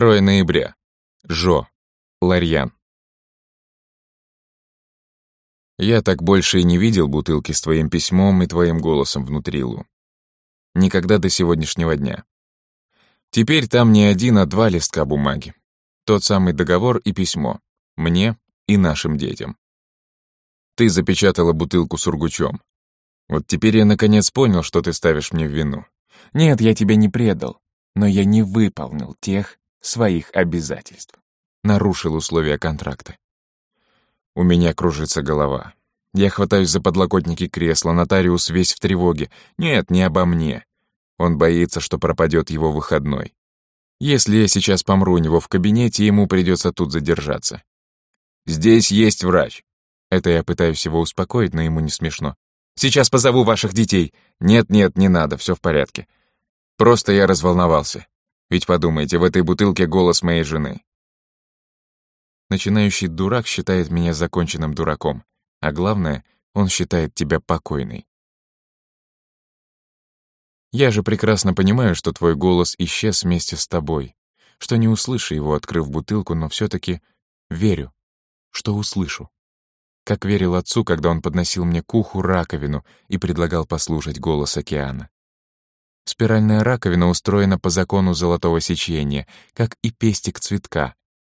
2 ноября. Жо. Ларьян. Я так больше и не видел бутылки с твоим письмом и твоим голосом внутри, Лу. Никогда до сегодняшнего дня. Теперь там не один, а два листка бумаги. Тот самый договор и письмо. Мне и нашим детям. Ты запечатала бутылку с ургучом. Вот теперь я наконец понял, что ты ставишь мне в вину. Нет, я тебя не предал, но я не выполнил тех своих обязательств. Нарушил условия контракта. У меня кружится голова. Я хватаюсь за подлокотники кресла, нотариус весь в тревоге. Нет, не обо мне. Он боится, что пропадет его выходной. Если я сейчас помру у него в кабинете, ему придется тут задержаться. Здесь есть врач. Это я пытаюсь его успокоить, но ему не смешно. Сейчас позову ваших детей. Нет-нет, не надо, все в порядке. Просто я разволновался. Ведь подумайте, в этой бутылке голос моей жены. Начинающий дурак считает меня законченным дураком. А главное, он считает тебя покойной. Я же прекрасно понимаю, что твой голос исчез вместе с тобой, что не услышу его, открыв бутылку, но все таки верю, что услышу. Как верил отцу, когда он подносил мне к уху раковину и предлагал послушать голос океана. Спиральная раковина устроена по закону золотого сечения, как и пестик цветка,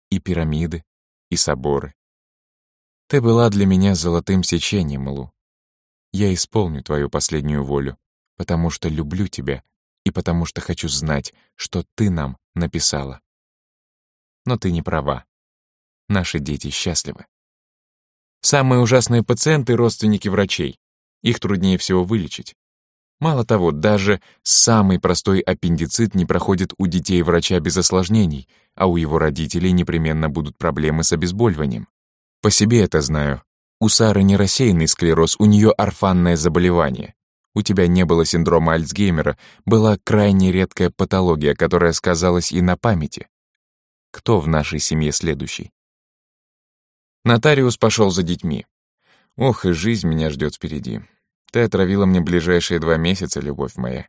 и пирамиды, и соборы. Ты была для меня золотым сечением, Лу. Я исполню твою последнюю волю потому что люблю тебя и потому что хочу знать, что ты нам написала. Но ты не права. Наши дети счастливы. Самые ужасные пациенты — родственники врачей. Их труднее всего вылечить. Мало того, даже самый простой аппендицит не проходит у детей врача без осложнений, а у его родителей непременно будут проблемы с обезболиванием. По себе это знаю. У Сары не рассеянный склероз, у нее орфанное заболевание у тебя не было синдрома Альцгеймера, была крайне редкая патология, которая сказалась и на памяти. Кто в нашей семье следующий? Нотариус пошел за детьми. Ох, и жизнь меня ждет впереди. Ты отравила мне ближайшие два месяца, любовь моя.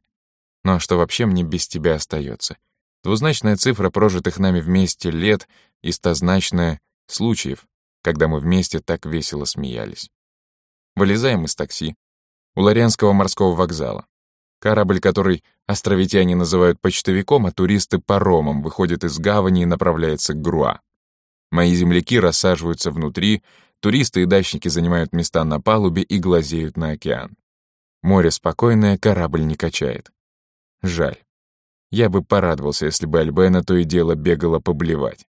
Ну а что вообще мне без тебя остается? Двузначная цифра прожитых нами вместе лет и стозначная случаев, когда мы вместе так весело смеялись. Вылезаем из такси, у Лорианского морского вокзала. Корабль, который островитяне называют почтовиком, а туристы — паромом, выходит из гавани и направляется к Груа. Мои земляки рассаживаются внутри, туристы и дачники занимают места на палубе и глазеют на океан. Море спокойное, корабль не качает. Жаль. Я бы порадовался, если бы Альбена то и дело бегала поблевать.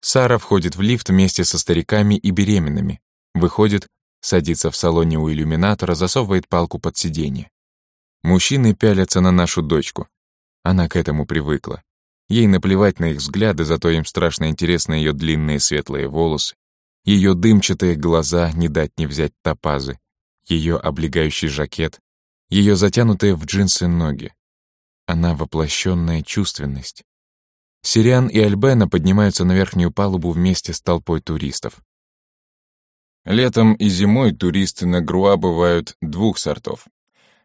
Сара входит в лифт вместе со стариками и беременными, выходит Садится в салоне у иллюминатора, засовывает палку под сиденье. Мужчины пялятся на нашу дочку. Она к этому привыкла. Ей наплевать на их взгляды, зато им страшно интересны ее длинные светлые волосы, ее дымчатые глаза, не дать не взять топазы, ее облегающий жакет, ее затянутые в джинсы ноги. Она воплощенная чувственность. Сириан и Альбена поднимаются на верхнюю палубу вместе с толпой туристов. Летом и зимой туристы на Груа бывают двух сортов.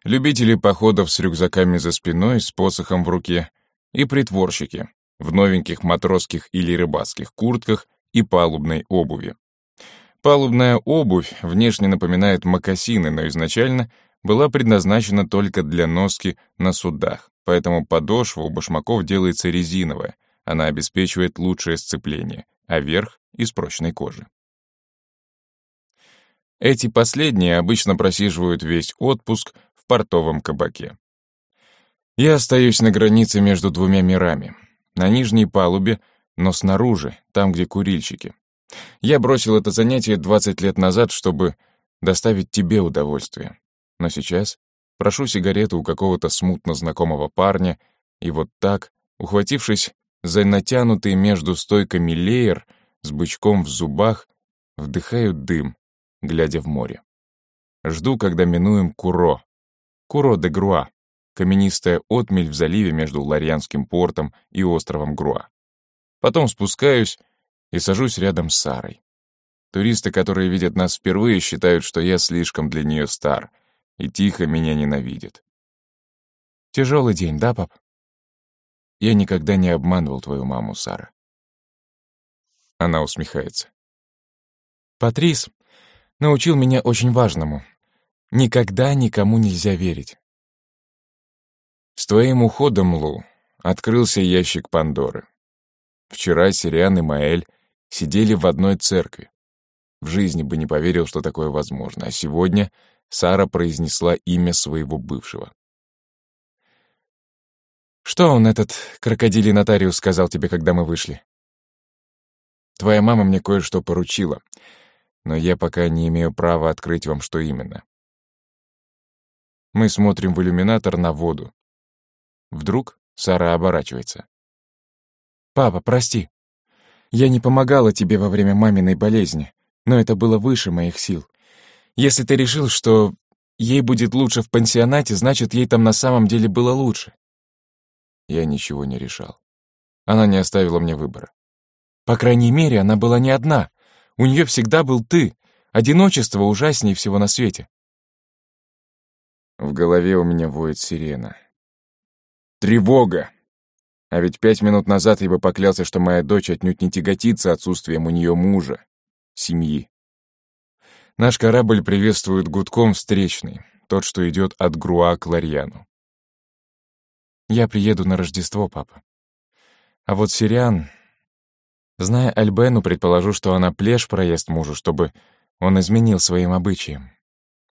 Любители походов с рюкзаками за спиной, с посохом в руке, и притворщики в новеньких матросских или рыбацких куртках и палубной обуви. Палубная обувь внешне напоминает мокасины, но изначально была предназначена только для носки на судах, поэтому подошва у башмаков делается резиновая, она обеспечивает лучшее сцепление, а верх — из прочной кожи. Эти последние обычно просиживают весь отпуск в портовом кабаке. Я остаюсь на границе между двумя мирами. На нижней палубе, но снаружи, там, где курильщики. Я бросил это занятие 20 лет назад, чтобы доставить тебе удовольствие. Но сейчас прошу сигарету у какого-то смутно знакомого парня, и вот так, ухватившись за натянутый между стойками леер с бычком в зубах, вдыхаю дым, глядя в море. Жду, когда минуем Куро. Куро де Груа, каменистая отмель в заливе между Ларьянским портом и островом Груа. Потом спускаюсь и сажусь рядом с Сарой. Туристы, которые видят нас впервые, считают, что я слишком для нее стар, и тихо меня ненавидят. Тяжелый день, да, пап? я никогда не обманывал твою маму, Сара. Она усмехается. Патрис научил меня очень важному. Никогда никому нельзя верить. Твоим уходом, Лу, открылся ящик Пандоры. Вчера Сириан и Маэль сидели в одной церкви. В жизни бы не поверил, что такое возможно, а сегодня Сара произнесла имя своего бывшего. «Что он, этот крокодилий нотариус, сказал тебе, когда мы вышли?» «Твоя мама мне кое-что поручила, но я пока не имею права открыть вам, что именно. Мы смотрим в иллюминатор на воду. Вдруг Сара оборачивается. «Папа, прости. Я не помогала тебе во время маминой болезни, но это было выше моих сил. Если ты решил, что ей будет лучше в пансионате, значит, ей там на самом деле было лучше». Я ничего не решал. Она не оставила мне выбора. По крайней мере, она была не одна. У нее всегда был ты. Одиночество ужаснее всего на свете. В голове у меня воет сирена. Тревога! А ведь пять минут назад я бы поклялся, что моя дочь отнюдь не тяготится отсутствием у нее мужа, семьи. Наш корабль приветствует гудком встречный, тот, что идет от Груа к Ларьяну. Я приеду на Рождество, папа. А вот Сириан... Зная Альбену, предположу, что она плешь проест мужу, чтобы он изменил своим обычаям.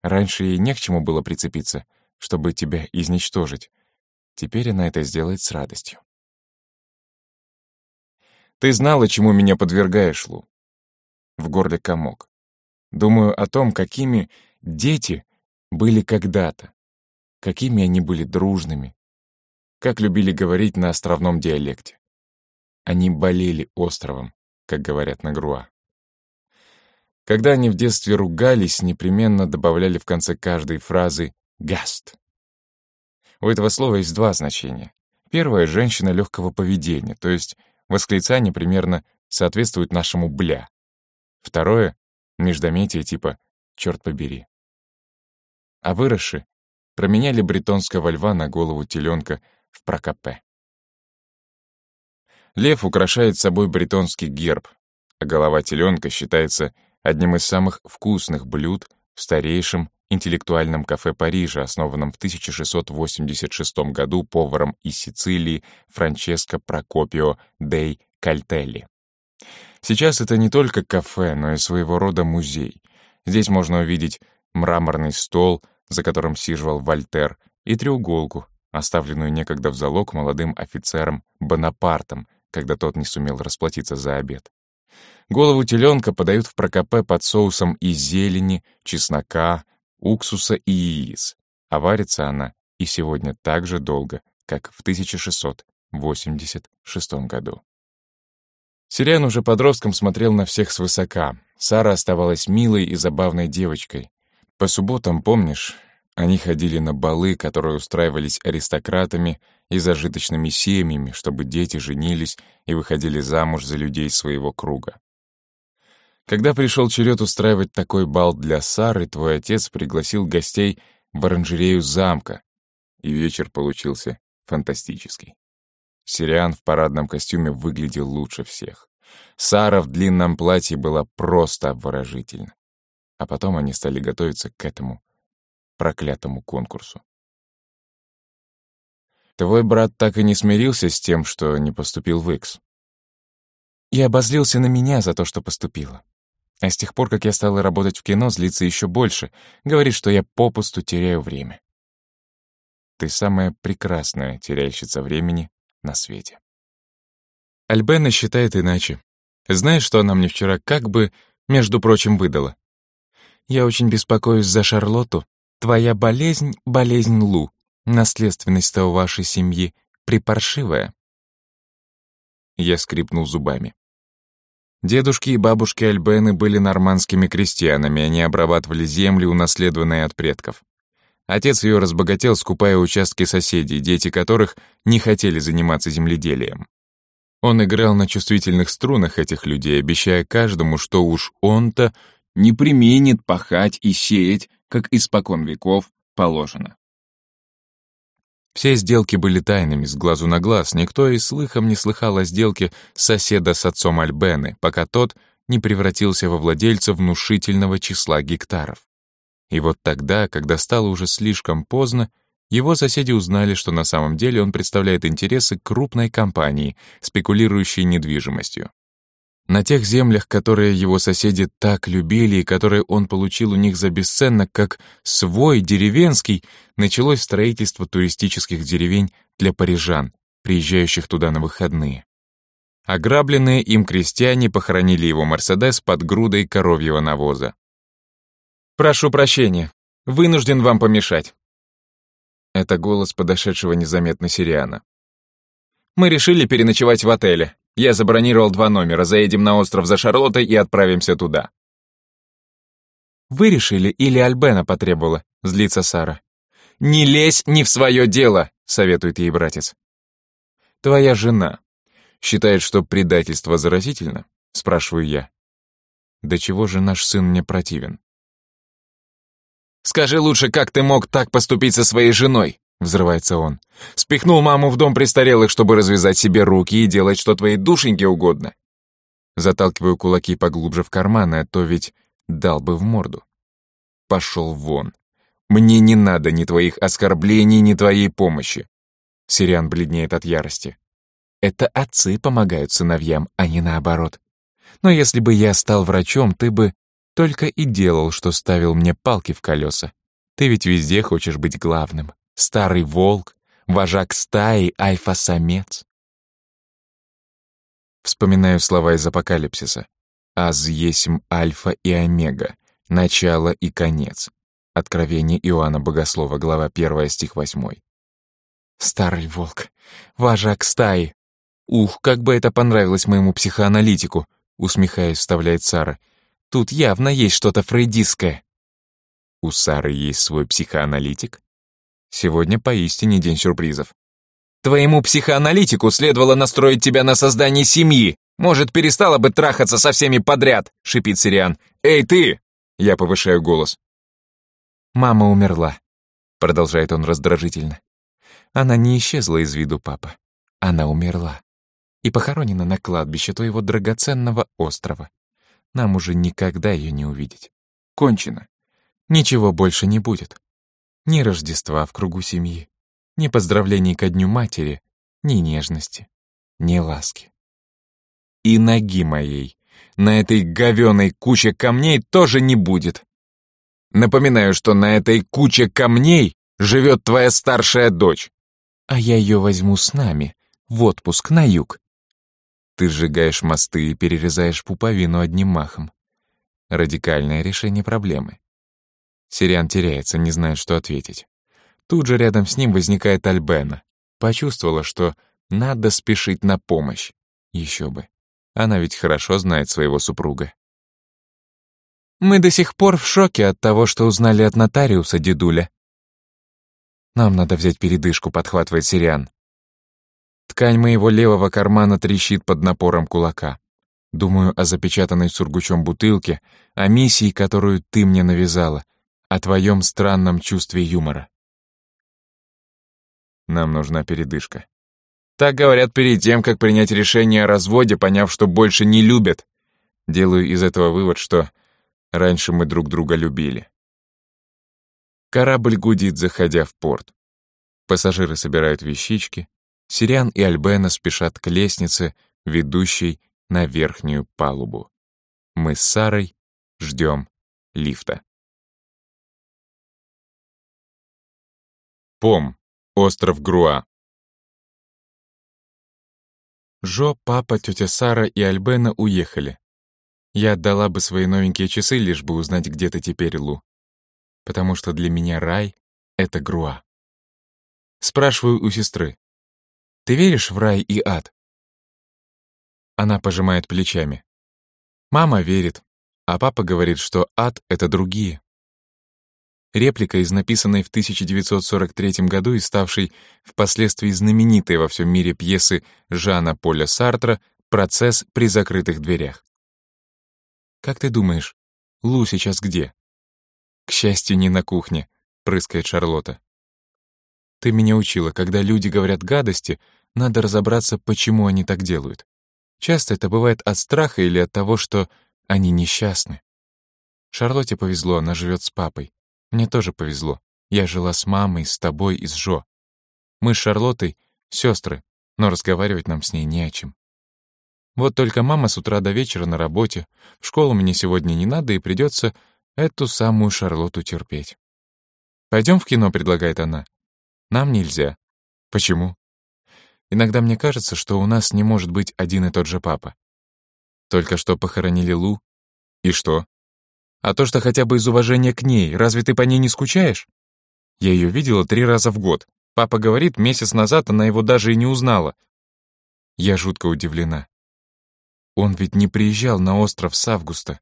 Раньше ей не к чему было прицепиться, чтобы тебя изничтожить. Теперь она это сделает с радостью. Ты знала, чему меня подвергаешь, Лу. В горле комок. Думаю о том, какими дети были когда-то, какими они были дружными, как любили говорить на островном диалекте. Они болели островом, как говорят на Груа. Когда они в детстве ругались, непременно добавляли в конце каждой фразы «гаст». У этого слова есть два значения. Первое — женщина легкого поведения, то есть восклицание примерно соответствует нашему «бля». Второе — междометие типа «черт побери». А выросши променяли бретонского льва на голову теленка в прокопе. Лев украшает собой бретонский герб, а голова теленка считается одним из самых вкусных блюд в старейшем интеллектуальном кафе Парижа, основанном в 1686 году поваром из Сицилии Франческо Прокопио дей Кальтелли. Сейчас это не только кафе, но и своего рода музей. Здесь можно увидеть мраморный стол, за которым сиживал Вольтер, и треуголку, оставленную некогда в залог молодым офицером Бонапартом, когда тот не сумел расплатиться за обед. Голову теленка подают в прокопе под соусом из зелени, чеснока, уксуса и яиц, а варится она и сегодня так же долго, как в 1686 году. Сириан уже подростком смотрел на всех свысока. Сара оставалась милой и забавной девочкой. По субботам, помнишь, они ходили на балы, которые устраивались аристократами и зажиточными семьями, чтобы дети женились и выходили замуж за людей своего круга. Когда пришел черед устраивать такой бал для Сары, твой отец пригласил гостей в оранжерею замка, и вечер получился фантастический. Сириан в парадном костюме выглядел лучше всех. Сара в длинном платье была просто обворожительна. А потом они стали готовиться к этому проклятому конкурсу. Твой брат так и не смирился с тем, что не поступил в Икс. И обозлился на меня за то, что поступила. А с тех пор, как я стала работать в кино, злится еще больше, говорит, что я попусту теряю время. Ты самая прекрасная теряющица времени на свете. Альбена считает иначе. Знаешь, что она мне вчера как бы, между прочим, выдала? Я очень беспокоюсь за Шарлотту. Твоя болезнь — болезнь Лу. Наследственность-то у вашей семьи припаршивая. Я скрипнул зубами. Дедушки и бабушки Альбены были нормандскими крестьянами, они обрабатывали земли, унаследованные от предков. Отец ее разбогател, скупая участки соседей, дети которых не хотели заниматься земледелием. Он играл на чувствительных струнах этих людей, обещая каждому, что уж он-то не применит пахать и сеять, как испокон веков положено. Все сделки были тайными, с глазу на глаз. Никто и слыхом не слыхал о сделке соседа с отцом Альбены, пока тот не превратился во владельца внушительного числа гектаров. И вот тогда, когда стало уже слишком поздно, его соседи узнали, что на самом деле он представляет интересы крупной компании, спекулирующей недвижимостью. На тех землях, которые его соседи так любили и которые он получил у них за бесценок, как свой, деревенский, началось строительство туристических деревень для парижан, приезжающих туда на выходные. Ограбленные им крестьяне похоронили его «Мерседес» под грудой коровьего навоза. «Прошу прощения, вынужден вам помешать». Это голос подошедшего незаметно Сириана. «Мы решили переночевать в отеле. Я забронировал два номера, заедем на остров за Шарлоттой и отправимся туда». «Вы решили или Альбена потребовала?» — злится Сара. «Не лезь не в свое дело!» — советует ей братец. «Твоя жена считает, что предательство заразительно?» — спрашиваю я. «До чего же наш сын мне противен?» «Скажи лучше, как ты мог так поступить со своей женой?» Взрывается он. «Спихнул маму в дом престарелых, чтобы развязать себе руки и делать, что твоей душеньке угодно». Заталкиваю кулаки поглубже в карманы, а то ведь дал бы в морду. Пошел вон. Мне не надо ни твоих оскорблений, ни твоей помощи. Сириан бледнеет от ярости. Это отцы помогают сыновьям, а не наоборот. Но если бы я стал врачом, ты бы только и делал, что ставил мне палки в колеса. Ты ведь везде хочешь быть главным старый волк, вожак стаи, альфа-самец. Вспоминаю слова из апокалипсиса. «Аз есмь альфа и омега, начало и конец». Откровение Иоанна Богослова, глава 1, стих 8. Старый волк, вожак стаи. Ух, как бы это понравилось моему психоаналитику, усмехаясь, вставляет Сара. Тут явно есть что-то фрейдистское. У Сары есть свой психоаналитик? Сегодня поистине день сюрпризов. Твоему психоаналитику следовало настроить тебя на создание семьи. Может, перестала бы трахаться со всеми подряд, шипит Сириан. Эй, ты! Я повышаю голос. Мама умерла, продолжает он раздражительно. Она не исчезла из виду, папа. Она умерла. И похоронена на кладбище твоего драгоценного острова. Нам уже никогда ее не увидеть. Кончено. Ничего больше не будет. Ни Рождества в кругу семьи, ни поздравлений ко Дню Матери, ни нежности, ни ласки. И ноги моей на этой говёной куче камней тоже не будет. Напоминаю, что на этой куче камней живет твоя старшая дочь. А я ее возьму с нами, в отпуск на юг. Ты сжигаешь мосты и перерезаешь пуповину одним махом. Радикальное решение проблемы. Сириан теряется, не знает, что ответить. Тут же рядом с ним возникает Альбена. Почувствовала, что надо спешить на помощь. Еще бы. Она ведь хорошо знает своего супруга. «Мы до сих пор в шоке от того, что узнали от нотариуса дедуля». «Нам надо взять передышку», — подхватывает Сириан. Ткань моего левого кармана трещит под напором кулака. Думаю о запечатанной сургучом бутылке, о миссии, которую ты мне навязала, о твоем странном чувстве юмора. Нам нужна передышка. Так говорят перед тем, как принять решение о разводе, поняв, что больше не любят. Делаю из этого вывод, что раньше мы друг друга любили. Корабль гудит, заходя в порт. Пассажиры собирают вещички. Сириан и Альбена спешат к лестнице, ведущей на верхнюю палубу. Мы с Сарой ждем лифта. Пом, остров Груа. Жо, папа, тетя Сара и Альбена уехали. Я отдала бы свои новенькие часы, лишь бы узнать, где ты теперь, Лу. Потому что для меня рай — это Груа. Спрашиваю у сестры. Ты веришь в рай и ад? Она пожимает плечами. Мама верит, а папа говорит, что ад — это другие. Реплика из написанной в 1943 году и ставшей впоследствии знаменитой во всем мире пьесы Жана Поля Сартра «Процесс при закрытых дверях». «Как ты думаешь, Лу сейчас где?» «К счастью, не на кухне», — прыскает Шарлотта. Ты меня учила, когда люди говорят гадости, надо разобраться, почему они так делают. Часто это бывает от страха или от того, что они несчастны. Шарлотте повезло, она живет с папой. Мне тоже повезло. Я жила с мамой, с тобой и с Жо. Мы с Шарлоттой — сестры, но разговаривать нам с ней не о чем. Вот только мама с утра до вечера на работе, в школу мне сегодня не надо, и придется эту самую Шарлотту терпеть. Пойдем в кино», — предлагает она. «Нам нельзя». «Почему?» Иногда мне кажется, что у нас не может быть один и тот же папа. Только что похоронили Лу. И что? А то, что хотя бы из уважения к ней, разве ты по ней не скучаешь? Я ее видела три раза в год. Папа говорит, месяц назад она его даже и не узнала. Я жутко удивлена. Он ведь не приезжал на остров с августа.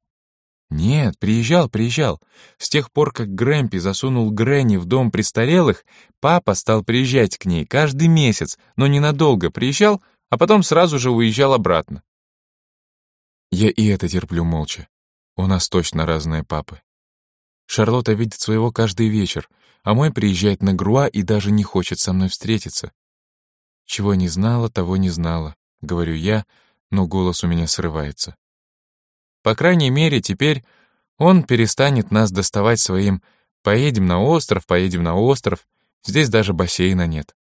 Нет, приезжал, приезжал. С тех пор, как Грэмпи засунул Грэнни в дом престарелых, папа стал приезжать к ней каждый месяц, но ненадолго приезжал, а потом сразу же уезжал обратно. Я и это терплю молча. У нас точно разные папы. Шарлотта видит своего каждый вечер, а мой приезжает на Груа и даже не хочет со мной встретиться. Чего не знала, того не знала, говорю я, но голос у меня срывается. По крайней мере, теперь он перестанет нас доставать своим «поедем на остров, поедем на остров», здесь даже бассейна нет.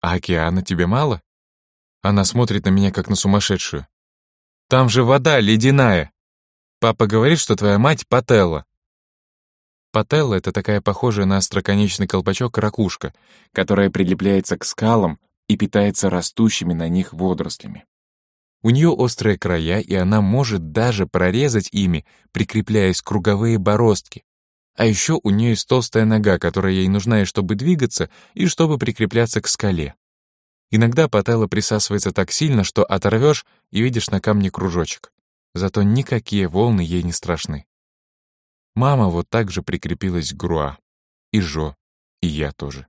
А океана тебе мало? Она смотрит на меня, как на сумасшедшую. Там же вода ледяная. Папа говорит, что твоя мать Пателла. Пателла — это такая похожая на остроконечный колпачок ракушка, которая прилепляется к скалам и питается растущими на них водорослями. У нее острые края, и она может даже прорезать ими, прикрепляясь круговые бороздки. А еще у нее есть толстая нога, которая ей нужна и чтобы двигаться, и чтобы прикрепляться к скале. Иногда пателла присасывается так сильно, что оторвешь и видишь на камне кружочек. Зато никакие волны ей не страшны. Мама вот так же прикрепилась к Груа. И Жо, и я тоже.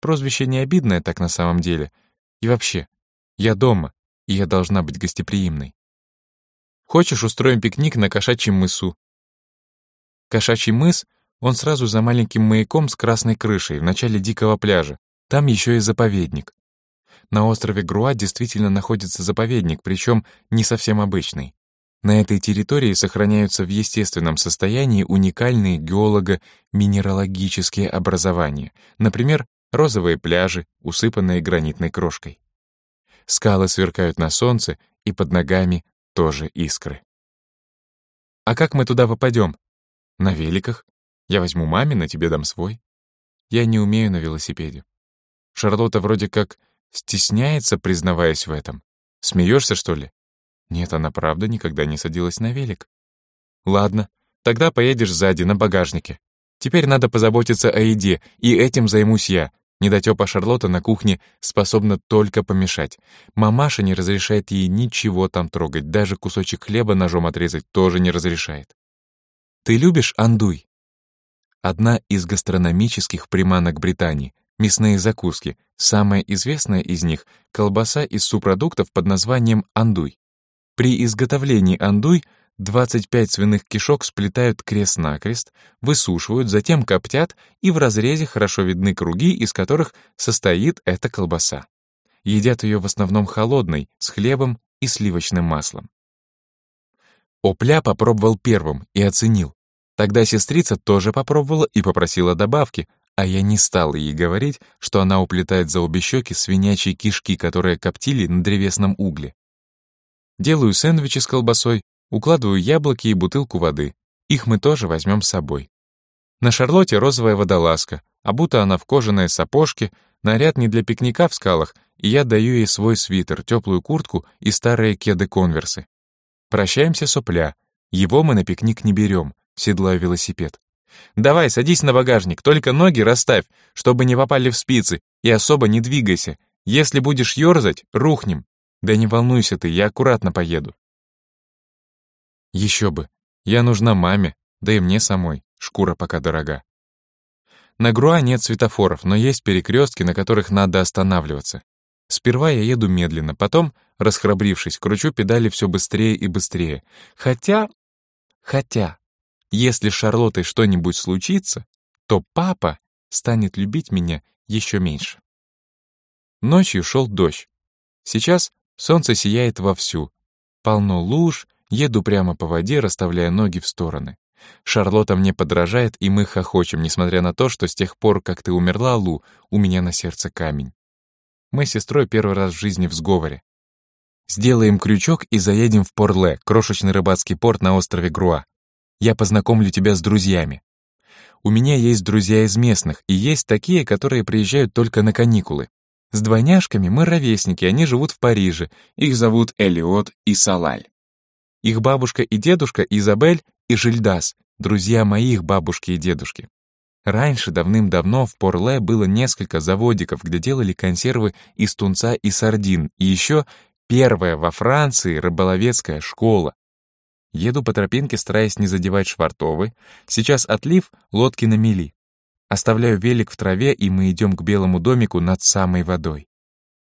Прозвище не обидное так на самом деле. И вообще, я дома, и я должна быть гостеприимной. Хочешь, устроим пикник на Кошачьем мысу? Кошачий мыс, он сразу за маленьким маяком с красной крышей в начале дикого пляжа. Там еще и заповедник. На острове Груа действительно находится заповедник, причем не совсем обычный. На этой территории сохраняются в естественном состоянии уникальные геолого-минералогические образования, например, розовые пляжи, усыпанные гранитной крошкой. Скалы сверкают на солнце, и под ногами тоже искры. «А как мы туда попадем?» «На великах. Я возьму маме, на тебе дам свой». Я не умею на велосипеде. Шарлотта вроде как стесняется, признаваясь в этом. Смеешься, что ли? Нет, она правда никогда не садилась на велик. Ладно, тогда поедешь сзади, на багажнике. Теперь надо позаботиться о еде, и этим займусь я. Недотёпа Шарлотта на кухне способна только помешать. Мамаша не разрешает ей ничего там трогать, даже кусочек хлеба ножом отрезать тоже не разрешает. Ты любишь андуй? Одна из гастрономических приманок Британии — мясные закуски. Самая известная из них — колбаса из субпродуктов под названием андуй. При изготовлении андуй — 25 свиных кишок сплетают крест-накрест, высушивают, затем коптят, и в разрезе хорошо видны круги, из которых состоит эта колбаса. Едят ее в основном холодной, с хлебом и сливочным маслом. Опля попробовал первым и оценил. Тогда сестрица тоже попробовала и попросила добавки, а я не стал ей говорить, что она уплетает за обе щеки свинячьи кишки, которые коптили на древесном угле. Делаю сэндвичи с колбасой, Укладываю яблоки и бутылку воды. Их мы тоже возьмем с собой. На Шарлотте розовая водолазка, обута она в кожаные сапожки, наряд не для пикника в скалах, и я даю ей свой свитер, теплую куртку и старые кеды-конверсы. Прощаемся сопля. Его мы на пикник не берем, седлаю велосипед. Давай, садись на багажник, только ноги расставь, чтобы не попали в спицы, и особо не двигайся. Если будешь ерзать, рухнем. Да не волнуйся ты, я аккуратно поеду. Еще бы. Я нужна маме, да и мне самой. Шкура пока дорога. На Груа нет светофоров, но есть перекрестки, на которых надо останавливаться. Сперва я еду медленно, потом, расхрабрившись, кручу педали все быстрее и быстрее. Хотя... Хотя... Если с Шарлоттой что-нибудь случится, то папа станет любить меня еще меньше. Ночью шел дождь. Сейчас солнце сияет вовсю. Полно луж, еду прямо по воде, расставляя ноги в стороны. Шарлотта мне подражает, и мы хохочем, несмотря на то, что с тех пор, как ты умерла, Лу, у меня на сердце камень. Мы с сестрой первый раз в жизни в сговоре. Сделаем крючок и заедем в Порле, крошечный рыбацкий порт на острове Груа. Я познакомлю тебя с друзьями. У меня есть друзья из местных, и есть такие, которые приезжают только на каникулы. С двойняшками мы ровесники, они живут в Париже. Их зовут Элиот и Салаль. Их бабушка и дедушка Изабель и Жильдас, друзья моих бабушки и дедушки. Раньше, давным-давно, в Порле было несколько заводиков, где делали консервы из тунца и сардин, и еще первая во Франции рыболовецкая школа. Еду по тропинке, стараясь не задевать швартовы. Сейчас отлив, лодки на мели. Оставляю велик в траве, и мы идем к белому домику над самой водой.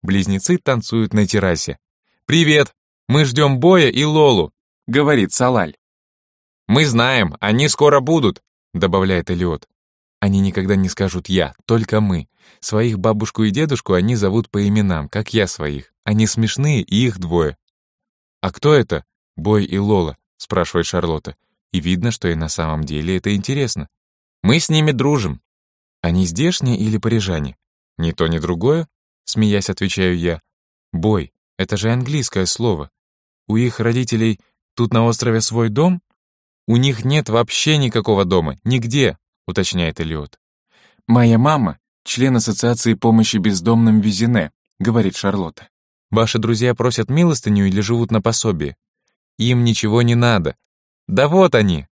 Близнецы танцуют на террасе. «Привет! Мы ждем Боя и Лолу», — говорит Салаль. «Мы знаем, они скоро будут», — добавляет Элиот. Они никогда не скажут «я», только мы. Своих бабушку и дедушку они зовут по именам, как я своих. Они смешные, и их двое. «А кто это?» «Бой и Лола», — спрашивает Шарлотта. И видно, что и на самом деле это интересно. «Мы с ними дружим». «Они здешние или парижане?» «Ни то, ни другое», — смеясь отвечаю я. «Бой, это же английское слово. У их родителей тут на острове свой дом?» «У них нет вообще никакого дома, нигде», — уточняет Элиот. «Моя мама — член Ассоциации помощи бездомным Визине», — говорит Шарлотта. «Ваши друзья просят милостыню или живут на пособии? Им ничего не надо. Да вот они!»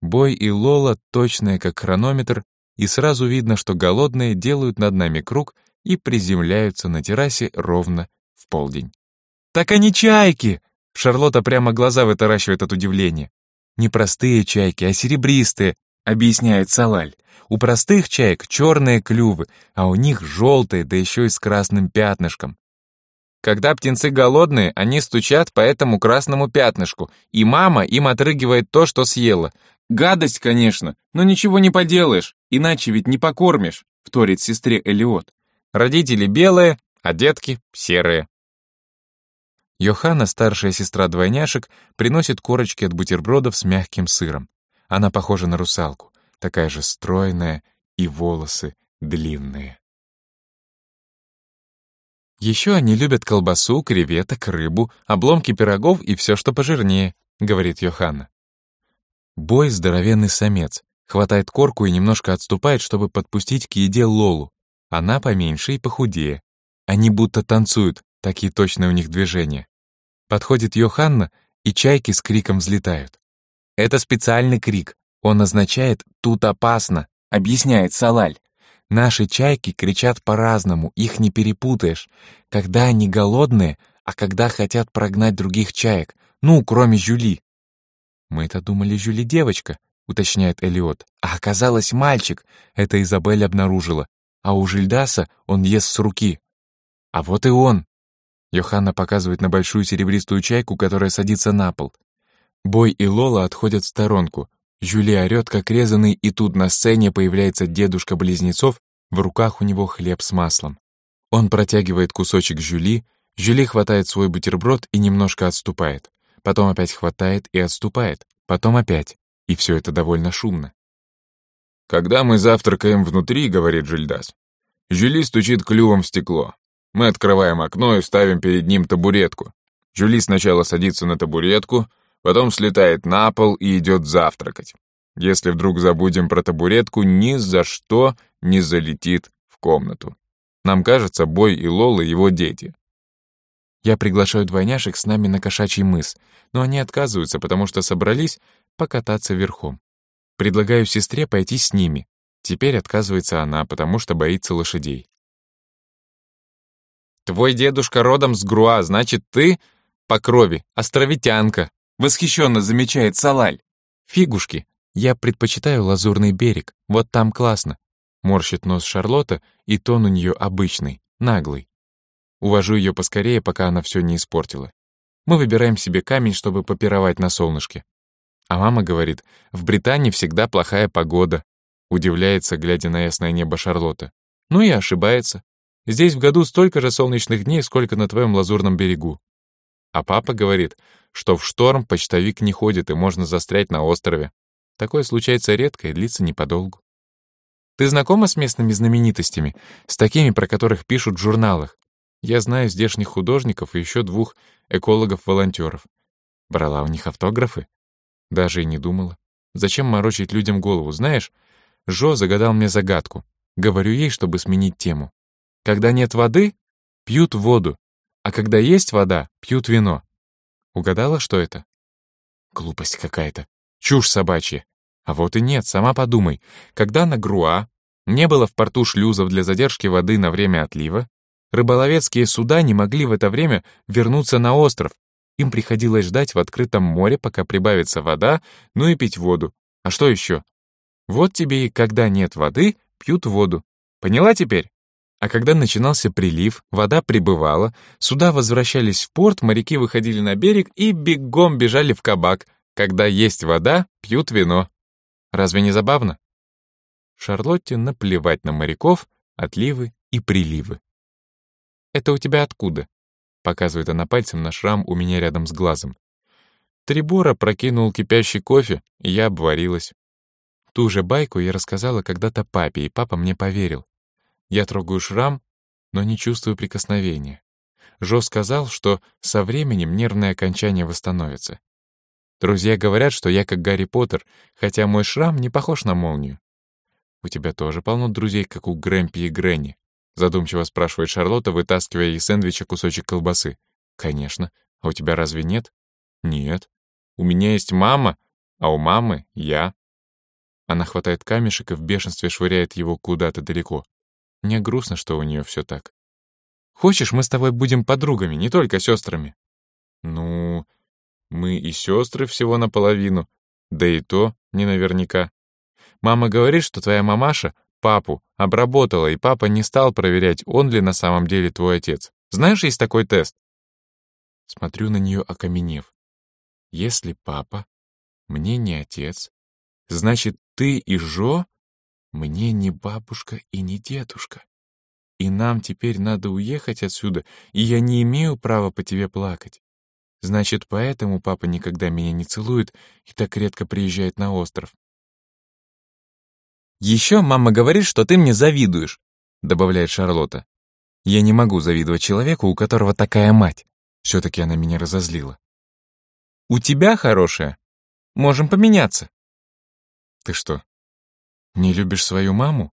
Бой и Лола точные, как хронометр, и сразу видно, что голодные делают над нами круг и приземляются на террасе ровно в полдень. «Так они чайки!» Шарлотта прямо глаза вытаращивает от удивления. Не простые чайки, а серебристые, объясняет Салаль. У простых чаек черные клювы, а у них желтые, да еще и с красным пятнышком. Когда птенцы голодные, они стучат по этому красному пятнышку, и мама им отрыгивает то, что съела. Гадость, конечно, но ничего не поделаешь, иначе ведь не покормишь, вторит сестре Элиот. Родители белые, а детки серые. Йоханна, старшая сестра двойняшек, приносит корочки от бутербродов с мягким сыром. Она похожа на русалку, такая же стройная и волосы длинные. «Еще они любят колбасу, креветок, рыбу, обломки пирогов и все, что пожирнее», — говорит Йоханна. Бой — здоровенный самец, хватает корку и немножко отступает, чтобы подпустить к еде Лолу. Она поменьше и похудее. Они будто танцуют, Такие точные у них движения. Подходит Йоханна, и чайки с криком взлетают. Это специальный крик. Он означает «тут опасно», объясняет Салаль. Наши чайки кричат по-разному, их не перепутаешь. Когда они голодные, а когда хотят прогнать других чаек. Ну, кроме Жюли. Мы-то думали, Жюли девочка, уточняет Элиот. А оказалось мальчик. Это Изабель обнаружила. А у Жильдаса он ест с руки. А вот и он. Йоханна показывает на большую серебристую чайку, которая садится на пол. Бой и Лола отходят в сторонку. Жюли орёт, как резанный, и тут на сцене появляется дедушка близнецов, в руках у него хлеб с маслом. Он протягивает кусочек Жюли, Жюли хватает свой бутерброд и немножко отступает. Потом опять хватает и отступает. Потом опять. И все это довольно шумно. «Когда мы завтракаем внутри», — говорит Жильдас, Жюли стучит клювом в стекло. Мы открываем окно и ставим перед ним табуретку. Жюли сначала садится на табуретку, потом слетает на пол и идет завтракать. Если вдруг забудем про табуретку, ни за что не залетит в комнату. Нам кажется, Бой и Лола его дети. Я приглашаю двойняшек с нами на кошачий мыс, но они отказываются, потому что собрались покататься верхом. Предлагаю сестре пойти с ними. Теперь отказывается она, потому что боится лошадей. Твой дедушка родом с Груа, значит, ты по крови островитянка. Восхищенно замечает Салаль. Фигушки. Я предпочитаю лазурный берег. Вот там классно. Морщит нос Шарлотта, и тон у нее обычный, наглый. Увожу ее поскорее, пока она все не испортила. Мы выбираем себе камень, чтобы попировать на солнышке. А мама говорит, в Британии всегда плохая погода. Удивляется, глядя на ясное небо Шарлотта. Ну и ошибается. Здесь в году столько же солнечных дней, сколько на твоем лазурном берегу. А папа говорит, что в шторм почтовик не ходит и можно застрять на острове. Такое случается редко и длится неподолгу. Ты знакома с местными знаменитостями, с такими, про которых пишут в журналах? Я знаю здешних художников и еще двух экологов-волонтеров. Брала у них автографы? Даже и не думала. Зачем морочить людям голову, знаешь? Жо загадал мне загадку. Говорю ей, чтобы сменить тему. Когда нет воды, пьют воду, а когда есть вода, пьют вино. Угадала, что это? Глупость какая-то. Чушь собачья. А вот и нет, сама подумай. Когда на Груа не было в порту шлюзов для задержки воды на время отлива, рыболовецкие суда не могли в это время вернуться на остров. Им приходилось ждать в открытом море, пока прибавится вода, ну и пить воду. А что еще? Вот тебе и когда нет воды, пьют воду. Поняла теперь? А когда начинался прилив, вода прибывала, суда возвращались в порт, моряки выходили на берег и бегом бежали в кабак. Когда есть вода, пьют вино. Разве не забавно? Шарлотте наплевать на моряков, отливы и приливы. «Это у тебя откуда?» — показывает она пальцем на шрам у меня рядом с глазом. Трибора прокинул кипящий кофе, и я обварилась. Ту же байку я рассказала когда-то папе, и папа мне поверил. Я трогаю шрам, но не чувствую прикосновения. Жо сказал, что со временем нервное окончание восстановится. Друзья говорят, что я как Гарри Поттер, хотя мой шрам не похож на молнию. «У тебя тоже полно друзей, как у Грэмпи и Гренни?» Задумчиво спрашивает Шарлотта, вытаскивая из сэндвича кусочек колбасы. «Конечно. А у тебя разве нет?» «Нет. У меня есть мама, а у мамы — я». Она хватает камешек и в бешенстве швыряет его куда-то далеко. Мне грустно, что у нее все так. «Хочешь, мы с тобой будем подругами, не только сестрами?» «Ну, мы и сестры всего наполовину, да и то не наверняка. Мама говорит, что твоя мамаша папу обработала, и папа не стал проверять, он ли на самом деле твой отец. Знаешь, есть такой тест?» Смотрю на нее, окаменев. «Если папа мне не отец, значит, ты и Жо мне не бабушка и не дедушка. И нам теперь надо уехать отсюда, и я не имею права по тебе плакать. Значит, поэтому папа никогда меня не целует и так редко приезжает на остров. «Еще мама говорит, что ты мне завидуешь», — добавляет Шарлотта. «Я не могу завидовать человеку, у которого такая мать». Все-таки она меня разозлила. «У тебя хорошая. Можем поменяться». «Ты что, не любишь свою маму?»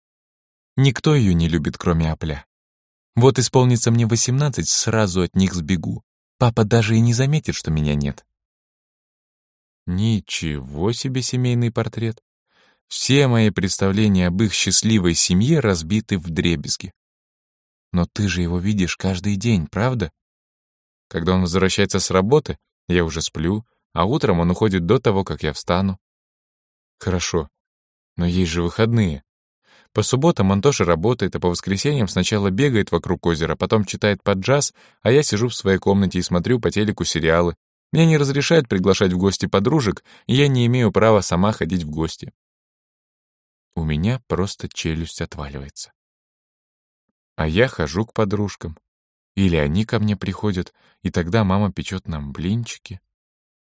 «Никто ее не любит, кроме Апля. Вот исполнится мне восемнадцать, сразу от них сбегу. Папа даже и не заметит, что меня нет». Ничего себе семейный портрет. Все мои представления об их счастливой семье разбиты в дребезги. Но ты же его видишь каждый день, правда? Когда он возвращается с работы, я уже сплю, а утром он уходит до того, как я встану. Хорошо, но есть же выходные. По субботам он тоже работает, а по воскресеньям сначала бегает вокруг озера, потом читает под джаз, а я сижу в своей комнате и смотрю по телеку сериалы. Мне не разрешают приглашать в гости подружек, и я не имею права сама ходить в гости. У меня просто челюсть отваливается. А я хожу к подружкам. Или они ко мне приходят, и тогда мама печет нам блинчики.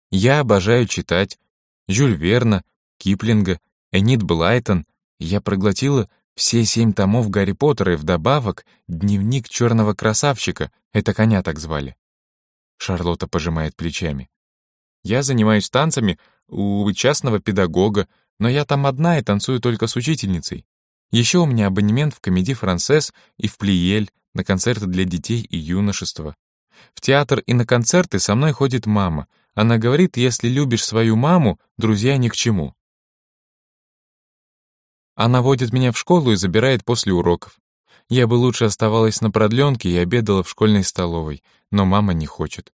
Я обожаю читать Жюль Верна, Киплинга, Энит Блайтон. Я проглотила все семь томов Гарри Поттера и вдобавок дневник черного красавчика, это коня так звали. Шарлотта пожимает плечами. Я занимаюсь танцами у частного педагога, но я там одна и танцую только с учительницей. Еще у меня абонемент в комедий «Францесс» и в «Плиель» на концерты для детей и юношества. В театр и на концерты со мной ходит мама. Она говорит, если любишь свою маму, друзья ни к чему. Она водит меня в школу и забирает после уроков. Я бы лучше оставалась на продленке и обедала в школьной столовой, но мама не хочет.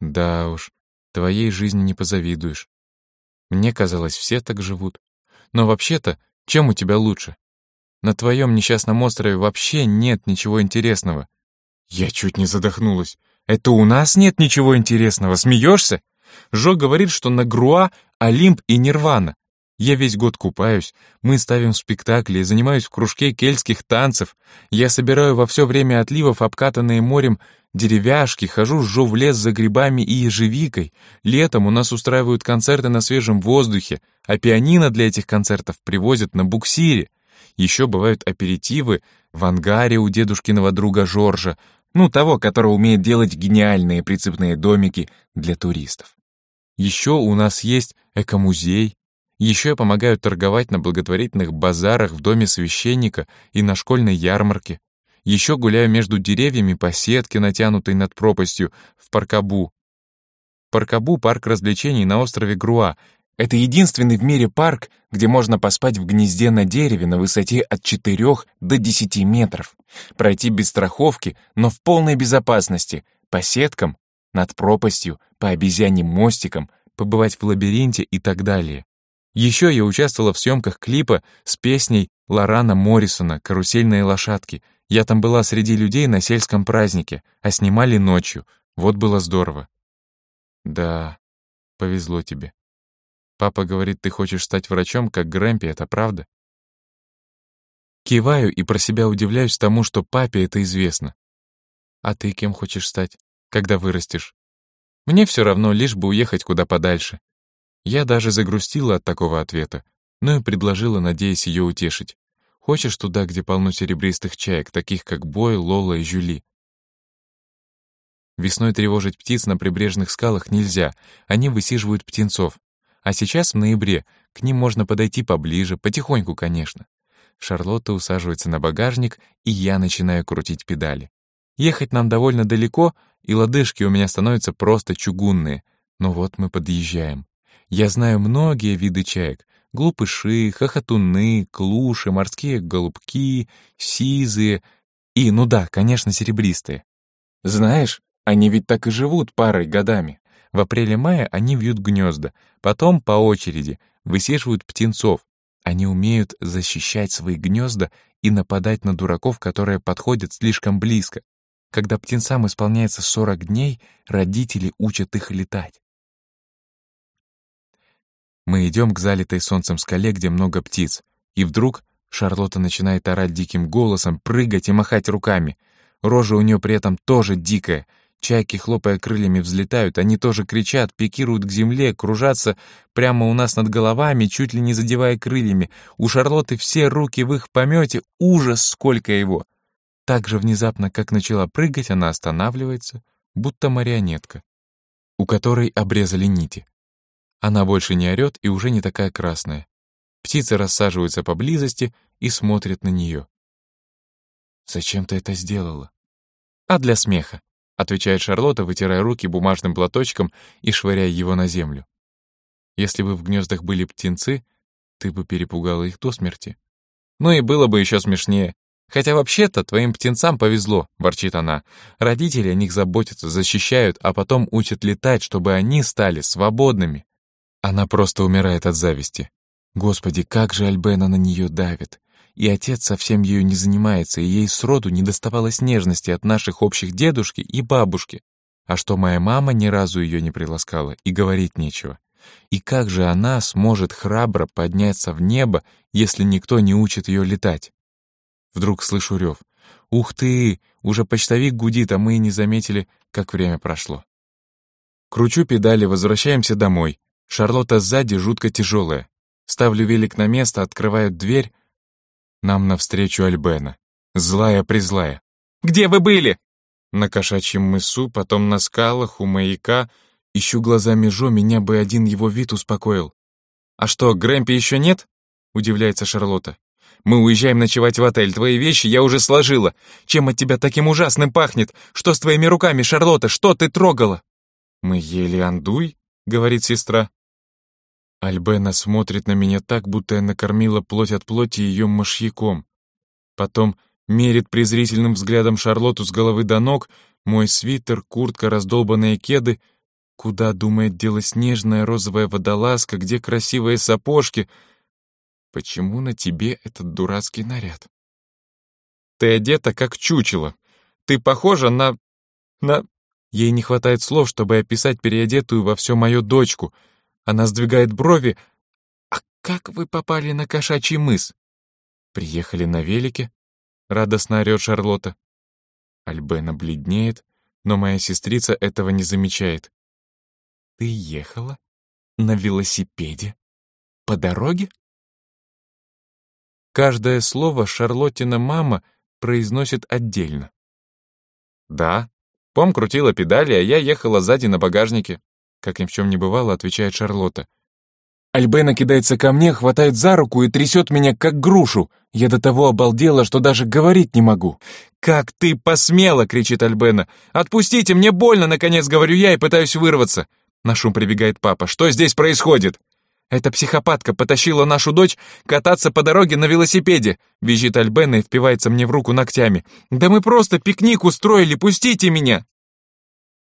Да уж, твоей жизни не позавидуешь. Мне казалось, все так живут. Но вообще-то, чем у тебя лучше? На твоем несчастном острове вообще нет ничего интересного. Я чуть не задохнулась. Это у нас нет ничего интересного, смеешься? Жо говорит, что на Груа Олимп и Нирвана. Я весь год купаюсь, мы ставим спектакли, занимаюсь в кружке кельтских танцев. Я собираю во все время отливов, обкатанные морем, деревяшки, хожу сжу в лес за грибами и ежевикой. Летом у нас устраивают концерты на свежем воздухе, а пианино для этих концертов привозят на буксире. Еще бывают аперитивы в ангаре у дедушкиного друга Жоржа, ну, того, который умеет делать гениальные прицепные домики для туристов. Еще у нас есть экомузей, еще я помогаю торговать на благотворительных базарах в доме священника и на школьной ярмарке. Еще гуляю между деревьями по сетке, натянутой над пропастью, в Паркабу. Паркабу — парк развлечений на острове Груа. Это единственный в мире парк, где можно поспать в гнезде на дереве на высоте от 4 до 10 метров, пройти без страховки, но в полной безопасности, по сеткам, над пропастью, по обезьяньим мостикам, побывать в лабиринте и так далее. Еще я участвовала в съемках клипа с песней Лорана Моррисона «Карусельные лошадки». Я там была среди людей на сельском празднике, а снимали ночью. Вот было здорово. Да, повезло тебе. Папа говорит, ты хочешь стать врачом, как Грэмпи, это правда? Киваю и про себя удивляюсь тому, что папе это известно. А ты кем хочешь стать, когда вырастешь? Мне все равно, лишь бы уехать куда подальше. Я даже загрустила от такого ответа, но и предложила, надеясь ее утешить. «Хочешь туда, где полно серебристых чаек, таких как Бой, Лола и Жюли?» Весной тревожить птиц на прибрежных скалах нельзя, они высиживают птенцов. А сейчас, в ноябре, к ним можно подойти поближе, потихоньку, конечно. Шарлотта усаживается на багажник, и я начинаю крутить педали. Ехать нам довольно далеко, и лодыжки у меня становятся просто чугунные. Но вот мы подъезжаем. Я знаю многие виды чаек. Глупыши, хохотуны, клуши, морские голубки, сизые и, ну да, конечно, серебристые. Знаешь, они ведь так и живут парой годами. В апреле-мае они вьют гнезда, потом по очереди высиживают птенцов. Они умеют защищать свои гнезда и нападать на дураков, которые подходят слишком близко. Когда птенцам исполняется 40 дней, родители учат их летать. Мы идем к залитой солнцем скале, где много птиц. И вдруг Шарлотта начинает орать диким голосом, прыгать и махать руками. Рожа у нее при этом тоже дикая. Чайки, хлопая крыльями, взлетают, они тоже кричат, пикируют к земле, кружатся прямо у нас над головами, чуть ли не задевая крыльями. У Шарлотты все руки в их помете, ужас сколько его. Так же внезапно, как начала прыгать, она останавливается, будто марионетка, у которой обрезали нити. Она больше не орёт и уже не такая красная. Птицы рассаживаются поблизости и смотрят на нее. «Зачем ты это сделала?» «А для смеха», — отвечает Шарлотта, вытирая руки бумажным платочком и швыряя его на землю. «Если бы в гнездах были птенцы, ты бы перепугала их до смерти». «Ну и было бы еще смешнее. Хотя вообще-то твоим птенцам повезло», — ворчит она. «Родители о них заботятся, защищают, а потом учат летать, чтобы они стали свободными». Она просто умирает от зависти. Господи, как же Альбена на нее давит. И отец совсем ею не занимается, и ей сроду не доставалось нежности от наших общих дедушки и бабушки. А что моя мама ни разу ее не приласкала, и говорить нечего. И как же она сможет храбро подняться в небо, если никто не учит ее летать? Вдруг слышу рев. «Ух ты! Уже почтовик гудит, а мы и не заметили, как время прошло». Кручу педали, возвращаемся домой. Шарлотта сзади жутко тяжелая. Ставлю велик на место, открываю дверь. Нам навстречу Альбена. Злая-призлая. «Где вы были?» На кошачьем мысу, потом на скалах, у маяка. Ищу глазами Жо, меня бы один его вид успокоил. «А что, Грэмпи еще нет?» — удивляется Шарлотта. «Мы уезжаем ночевать в отель. Твои вещи я уже сложила. Чем от тебя таким ужасным пахнет? Что с твоими руками, Шарлотта? Что ты трогала?» «Мы ели андуй?» — говорит сестра. Альбена смотрит на меня так, будто я накормила плоть от плоти ее мышьяком. Потом мерит презрительным взглядом Шарлотту с головы до ног, мой свитер, куртка, раздолбанные кеды. Куда, думает, делась нежная розовая водолазка, где красивые сапожки? Почему на тебе этот дурацкий наряд? Ты одета как чучело. Ты похожа на... на... Ей не хватает слов, чтобы описать переодетую во все мою дочку — она сдвигает брови. «А «Как вы попали на кошачий мыс?» «Приехали на велике», — радостно орёт Шарлотта. Альбена бледнеет, но моя сестрица этого не замечает. «Ты ехала на велосипеде? По дороге?» Каждое слово Шарлоттина мама произносит отдельно. «Да, Пом крутила педали, а я ехала сзади на багажнике», как ни в чем не бывало, отвечает Шарлотта. Альбена кидается ко мне, хватает за руку и трясет меня, как грушу. Я до того обалдела, что даже говорить не могу. «Как ты посмела!» — кричит Альбена. «Отпустите, мне больно!» — наконец говорю я и пытаюсь вырваться. На шум прибегает папа. «Что здесь происходит?» «Эта психопатка потащила нашу дочь кататься по дороге на велосипеде», — визжит Альбена и впивается мне в руку ногтями. «Да мы просто пикник устроили, пустите меня!»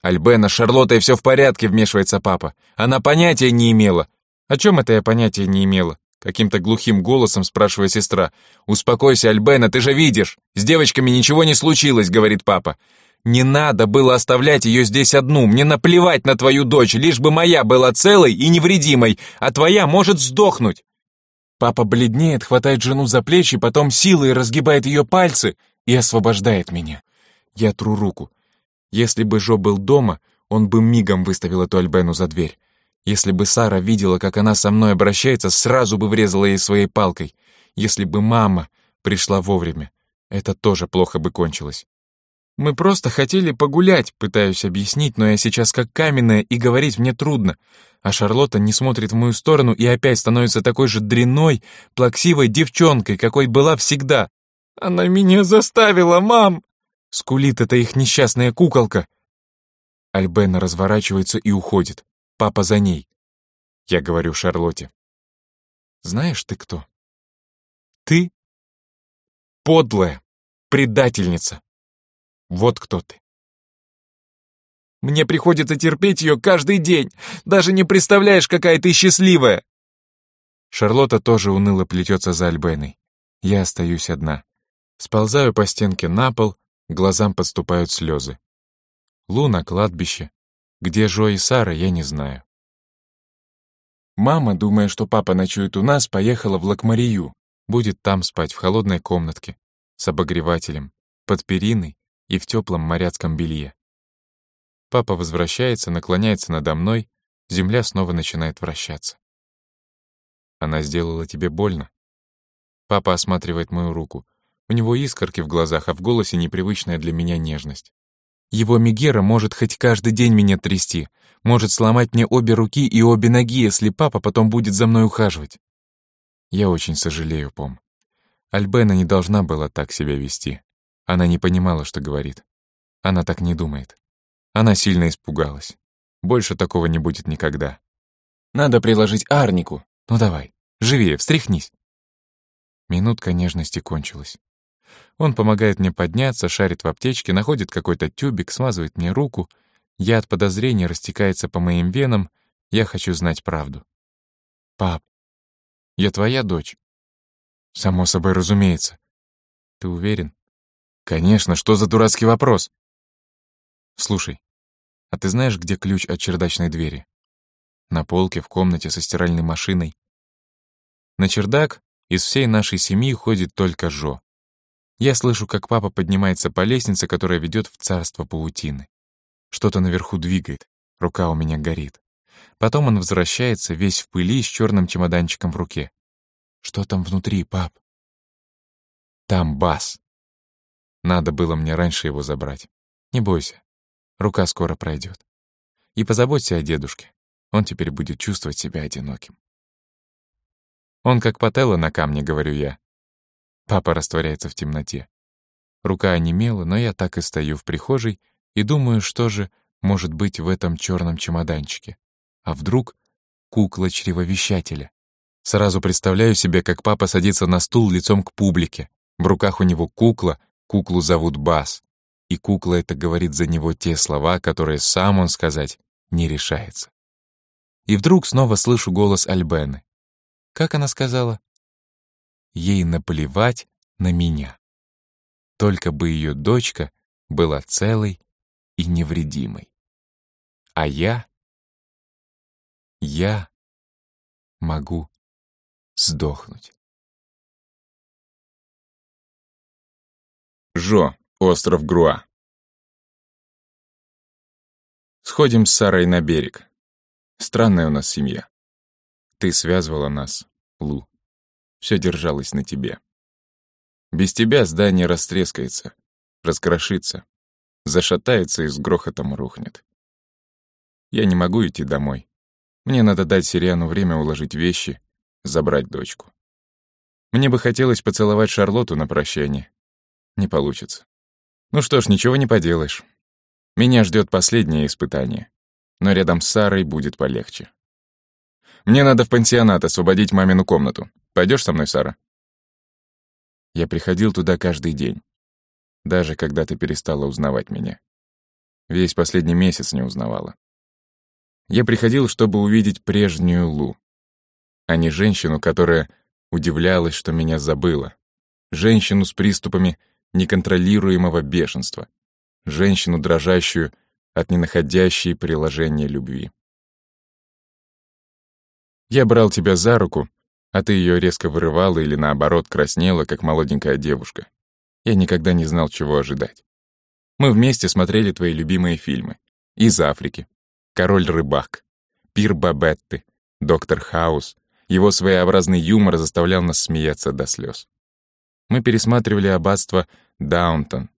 «Альбена, Шарлотта, и все в порядке», — вмешивается папа. «Она понятия не имела. О чем это я понятия не имела? Каким-то глухим голосом спрашивает сестра. «Успокойся, Альбена, ты же видишь! С девочками ничего не случилось», — говорит папа. «Не надо было оставлять ее здесь одну. Мне наплевать на твою дочь, лишь бы моя была целой и невредимой, а твоя может сдохнуть». Папа бледнеет, хватает жену за плечи, потом силой разгибает ее пальцы и освобождает меня. Я тру руку. Если бы Жо был дома, он бы мигом выставил эту Альбену за дверь. Если бы Сара видела, как она со мной обращается, сразу бы врезала ей своей палкой. Если бы мама пришла вовремя, это тоже плохо бы кончилось. Мы просто хотели погулять, пытаюсь объяснить, но я сейчас как каменная, и говорить мне трудно. А Шарлотта не смотрит в мою сторону и опять становится такой же дрянной, плаксивой девчонкой, какой была всегда. «Она меня заставила, мам!» Скулит эта их несчастная куколка. Альбена разворачивается и уходит. Папа за ней. Я говорю Шарлотте. Знаешь ты кто? Ты подлая предательница. Вот кто ты. Мне приходится терпеть ее каждый день. Даже не представляешь, какая ты счастливая. Шарлотта тоже уныло плетется за Альбеной. Я остаюсь одна. Сползаю по стенке на пол, глазам подступают слезы. Луна, кладбище, где Жо и Сара, я не знаю. Мама, думая, что папа ночует у нас, поехала в Лакмарию. Будет там спать, в холодной комнатке, с обогревателем, под периной и в теплом моряцком белье. Папа возвращается, наклоняется надо мной, земля снова начинает вращаться. Она сделала тебе больно. Папа осматривает мою руку. У него искорки в глазах, а в голосе непривычная для меня нежность. Его Мегера может хоть каждый день меня трясти, может сломать мне обе руки и обе ноги, если папа потом будет за мной ухаживать. Я очень сожалею, Пом. Альбена не должна была так себя вести. Она не понимала, что говорит. Она так не думает. Она сильно испугалась. Больше такого не будет никогда. Надо приложить арнику. Ну давай, живее, встряхнись. Минутка нежности кончилась. Он помогает мне подняться, шарит в аптечке, находит какой-то тюбик, смазывает мне руку. Я от подозрения растекается по моим венам. Я хочу знать правду. «Пап, я твоя дочь?» «Само собой разумеется». «Ты уверен?» «Конечно, что за дурацкий вопрос?» «Слушай, а ты знаешь, где ключ от чердачной двери?» «На полке в комнате со стиральной машиной». На чердак из всей нашей семьи ходит только Жо. Я слышу, как папа поднимается по лестнице, которая ведет в царство паутины. Что-то наверху двигает, рука у меня горит. Потом он возвращается, весь в пыли, с черным чемоданчиком в руке. Что там внутри, пап? Там бас. Надо было мне раньше его забрать. Не бойся, рука скоро пройдет. И позаботься о дедушке. Он теперь будет чувствовать себя одиноким. Он как Пателло на камне, говорю я. Папа растворяется в темноте. Рука онемела, но я так и стою в прихожей и думаю, что же может быть в этом черном чемоданчике. А вдруг кукла чревовещателя? Сразу представляю себе, как папа садится на стул лицом к публике. В руках у него кукла, куклу зовут Бас. И кукла это говорит за него те слова, которые сам он сказать не решается. И вдруг снова слышу голос Альбены. Как она сказала? Ей наплевать на меня. Только бы ее дочка была целой и невредимой. А я... Я могу сдохнуть. Жо, остров Груа. Сходим с Сарой на берег. Странная у нас семья. Ты связывала нас, Лу. Все держалось на тебе. Без тебя здание растрескается, раскрошится, зашатается и с грохотом рухнет. Я не могу идти домой. Мне надо дать Сириану время уложить вещи, забрать дочку. Мне бы хотелось поцеловать Шарлотту на прощание. Не получится. Ну что ж, ничего не поделаешь. Меня ждет последнее испытание. Но рядом с Сарой будет полегче. Мне надо в пансионат освободить мамину комнату. Пойдешь со мной, Сара? Я приходил туда каждый день. Даже когда ты перестала узнавать меня. Весь последний месяц не узнавала. Я приходил, чтобы увидеть прежнюю Лу, а не женщину, которая удивлялась, что меня забыла. Женщину с приступами неконтролируемого бешенства. Женщину, дрожащую от ненаходящей приложения любви. Я брал тебя за руку, а ты ее резко вырывала или, наоборот, краснела, как молоденькая девушка. Я никогда не знал, чего ожидать. Мы вместе смотрели твои любимые фильмы. Из Африки. «Король-рыбак», «Пир Бабетты», «Доктор Хаус». Его своеобразный юмор заставлял нас смеяться до слез. Мы пересматривали аббатство Даунтон,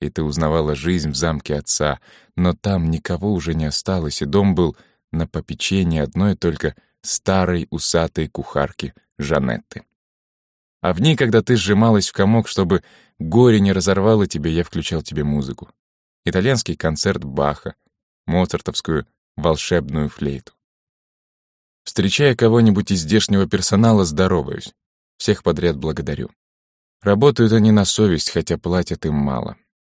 и ты узнавала жизнь в замке отца, но там никого уже не осталось, и дом был на попечении одной только старой усатой кухарки Жанетты. А в дни, когда ты сжималась в комок, чтобы горе не разорвало тебе, я включал тебе музыку. Итальянский концерт Баха, моцартовскую волшебную флейту. Встречая кого-нибудь из здешнего персонала, здороваюсь. Всех подряд благодарю. Работают они на совесть, хотя платят им мало.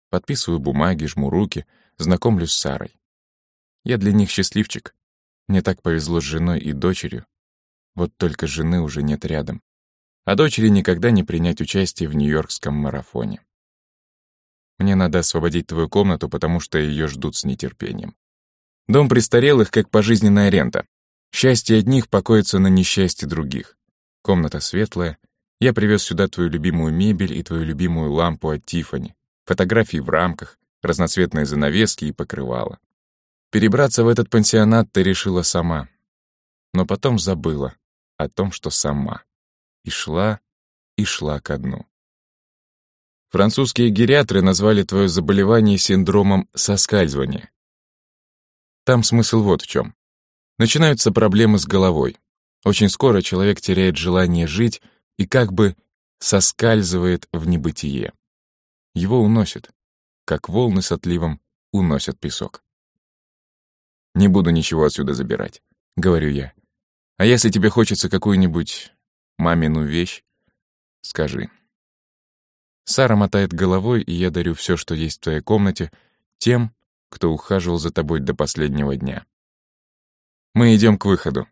Подписываю бумаги, жму руки, знакомлюсь с Сарой. Я для них счастливчик. Мне так повезло с женой и дочерью. Вот только жены уже нет рядом. А дочери никогда не принять участие в Нью-Йоркском марафоне. Мне надо освободить твою комнату, потому что ее ждут с нетерпением. Дом престарелых как пожизненная рента. Счастье одних покоится на несчастье других. Комната светлая. Я привез сюда твою любимую мебель и твою любимую лампу от Тиффани, фотографии в рамках, разноцветные занавески и покрывала. Перебраться в этот пансионат ты решила сама, но потом забыла о том, что сама. И шла, и шла ко дну. Французские гериатры назвали твое заболевание синдромом соскальзывания. Там смысл вот в чем. Начинаются проблемы с головой. Очень скоро человек теряет желание жить и как бы соскальзывает в небытие. Его уносит, как волны с отливом уносят песок. «Не буду ничего отсюда забирать», — говорю я. «А если тебе хочется какую-нибудь мамину вещь, скажи». Сара мотает головой, и я дарю все, что есть в твоей комнате, тем, кто ухаживал за тобой до последнего дня. Мы идем к выходу.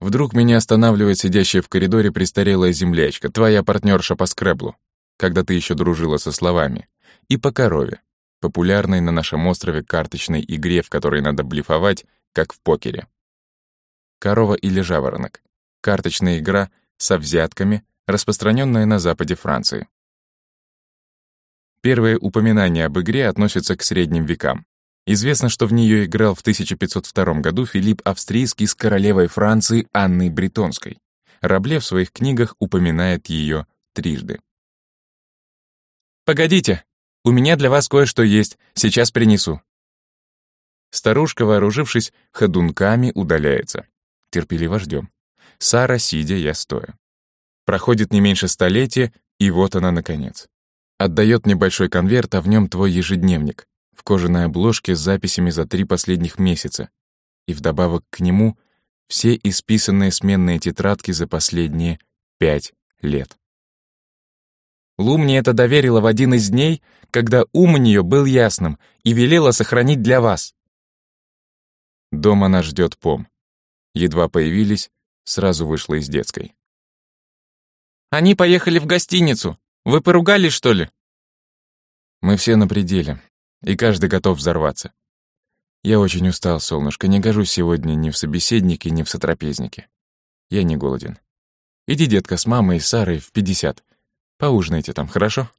Вдруг меня останавливает сидящая в коридоре престарелая землячка, твоя партнерша по скреблу, когда ты еще дружила со словами, и по корове, популярной на нашем острове карточной игре, в которой надо блефовать, как в покере. Корова или жаворонок. Карточная игра со взятками, распространенная на западе Франции. Первые упоминания об игре относятся к средним векам. Известно, что в нее играл в 1502 году Филипп Австрийский с королевой Франции Анной Бретонской. Рабле в своих книгах упоминает ее трижды. «Погодите, у меня для вас кое-что есть, сейчас принесу». Старушка, вооружившись, ходунками удаляется. Терпеливо ждем. Сара, сидя, я стоя. Проходит не меньше столетия, и вот она, наконец. Отдает небольшой конверт, а в нем твой ежедневник в кожаной обложке с записями за три последних месяца, и вдобавок к нему все исписанные сменные тетрадки за последние пять лет. Лу мне это доверила в один из дней, когда ум у нее был ясным и велела сохранить для вас. Дома нас ждет пом. Едва появились, сразу вышла из детской. «Они поехали в гостиницу. Вы поругались, что ли?» Мы все на пределе и каждый готов взорваться. Я очень устал, солнышко, не гожусь сегодня ни в собеседнике, ни в сотрапезнике. Я не голоден. Иди, детка, с мамой и Сарой в пятьдесят. Поужинайте там, хорошо?